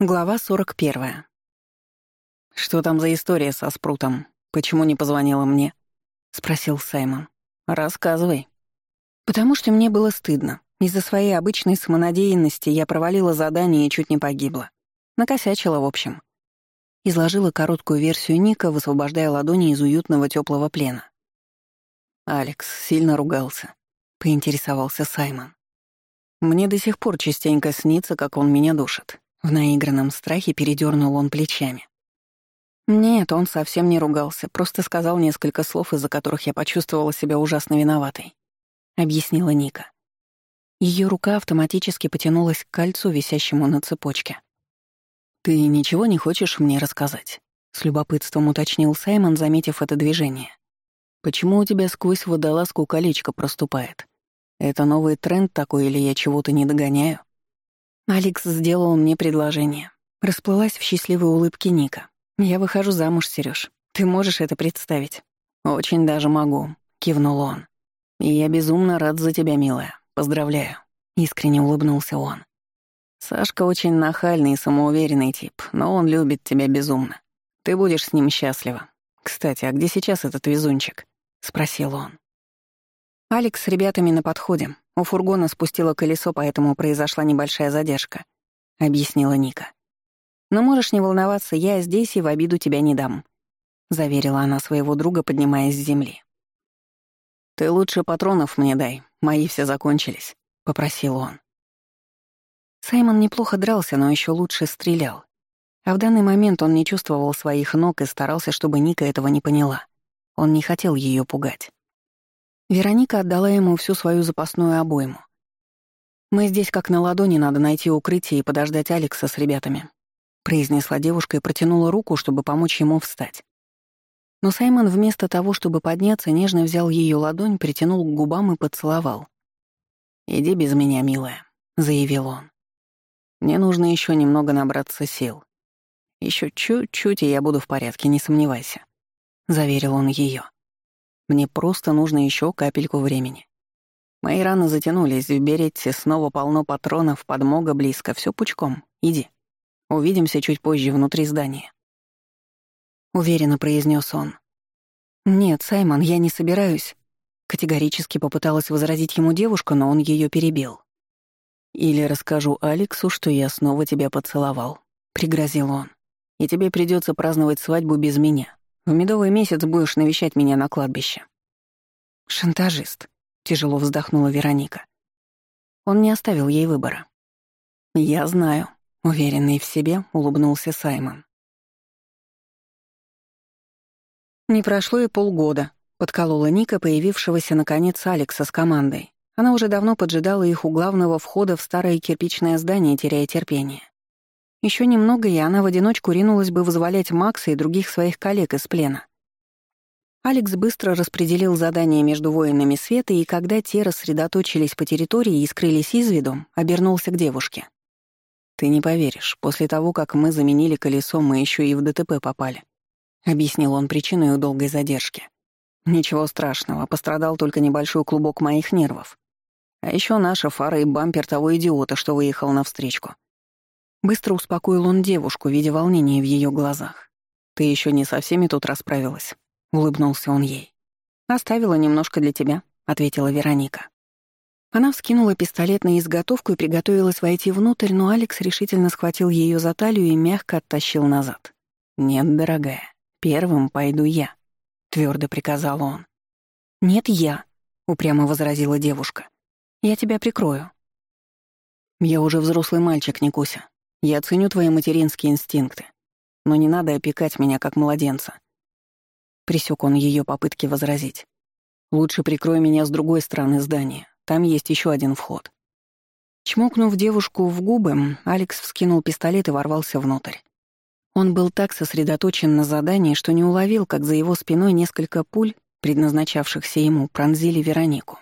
Глава 41. «Что там за история со Спрутом? Почему не позвонила мне?» — спросил Саймон. «Рассказывай». «Потому что мне было стыдно. Из-за своей обычной самонадеянности я провалила задание и чуть не погибла. Накосячила, в общем». Изложила короткую версию Ника, высвобождая ладони из уютного теплого плена. Алекс сильно ругался. Поинтересовался Саймон. «Мне до сих пор частенько снится, как он меня душит». В наигранном страхе передернул он плечами. Нет, он совсем не ругался, просто сказал несколько слов, из-за которых я почувствовала себя ужасно виноватой. Объяснила Ника. Ее рука автоматически потянулась к кольцу, висящему на цепочке. «Ты ничего не хочешь мне рассказать?» — с любопытством уточнил Саймон, заметив это движение. «Почему у тебя сквозь водолазку колечко проступает? Это новый тренд такой или я чего-то не догоняю?» Алекс сделал мне предложение. Расплылась в счастливой улыбке Ника. «Я выхожу замуж, Серёж. Ты можешь это представить?» «Очень даже могу», — кивнул он. «И я безумно рад за тебя, милая. Поздравляю», — искренне улыбнулся он. «Сашка очень нахальный и самоуверенный тип, но он любит тебя безумно. Ты будешь с ним счастлива. Кстати, а где сейчас этот везунчик?» — спросил он. «Алекс с ребятами на подходе. У фургона спустило колесо, поэтому произошла небольшая задержка», — объяснила Ника. «Но можешь не волноваться, я здесь и в обиду тебя не дам», — заверила она своего друга, поднимаясь с земли. «Ты лучше патронов мне дай, мои все закончились», — попросил он. Саймон неплохо дрался, но еще лучше стрелял. А в данный момент он не чувствовал своих ног и старался, чтобы Ника этого не поняла. Он не хотел ее пугать. Вероника отдала ему всю свою запасную обойму. «Мы здесь как на ладони, надо найти укрытие и подождать Алекса с ребятами», произнесла девушка и протянула руку, чтобы помочь ему встать. Но Саймон вместо того, чтобы подняться, нежно взял ее ладонь, притянул к губам и поцеловал. «Иди без меня, милая», — заявил он. «Мне нужно еще немного набраться сил. Еще чуть-чуть, и я буду в порядке, не сомневайся», — заверил он ее. Мне просто нужно еще капельку времени. Мои раны затянулись, в снова полно патронов, подмога близко, все пучком. Иди. Увидимся чуть позже внутри здания. Уверенно произнес он. «Нет, Саймон, я не собираюсь». Категорически попыталась возразить ему девушка, но он ее перебил. «Или расскажу Алексу, что я снова тебя поцеловал», — пригрозил он. «И тебе придется праздновать свадьбу без меня». В медовый месяц будешь навещать меня на кладбище». «Шантажист», — тяжело вздохнула Вероника. Он не оставил ей выбора. «Я знаю», — уверенный в себе, улыбнулся Саймон. Не прошло и полгода, подколола Ника, появившегося наконец Алекса с командой. Она уже давно поджидала их у главного входа в старое кирпичное здание, теряя терпение. Еще немного, и она в одиночку ринулась бы вызволять Макса и других своих коллег из плена. Алекс быстро распределил задания между воинами света, и когда те рассредоточились по территории и скрылись из виду, обернулся к девушке. «Ты не поверишь, после того, как мы заменили колесо, мы еще и в ДТП попали», — объяснил он причину ее долгой задержки. «Ничего страшного, пострадал только небольшой клубок моих нервов. А еще наша фара и бампер того идиота, что выехал навстречку. встречку. Быстро успокоил он девушку, видя волнение в ее глазах. «Ты еще не со всеми тут расправилась», — улыбнулся он ей. «Оставила немножко для тебя», — ответила Вероника. Она вскинула пистолет на изготовку и приготовилась войти внутрь, но Алекс решительно схватил ее за талию и мягко оттащил назад. «Нет, дорогая, первым пойду я», — твердо приказал он. «Нет, я», — упрямо возразила девушка. «Я тебя прикрою». «Я уже взрослый мальчик, Никуся. Я ценю твои материнские инстинкты, но не надо опекать меня как младенца. Присек он ее попытки возразить. Лучше прикрой меня с другой стороны здания. Там есть еще один вход. Чмокнув девушку в губы, Алекс вскинул пистолет и ворвался внутрь. Он был так сосредоточен на задании, что не уловил, как за его спиной несколько пуль, предназначавшихся ему, пронзили Веронику.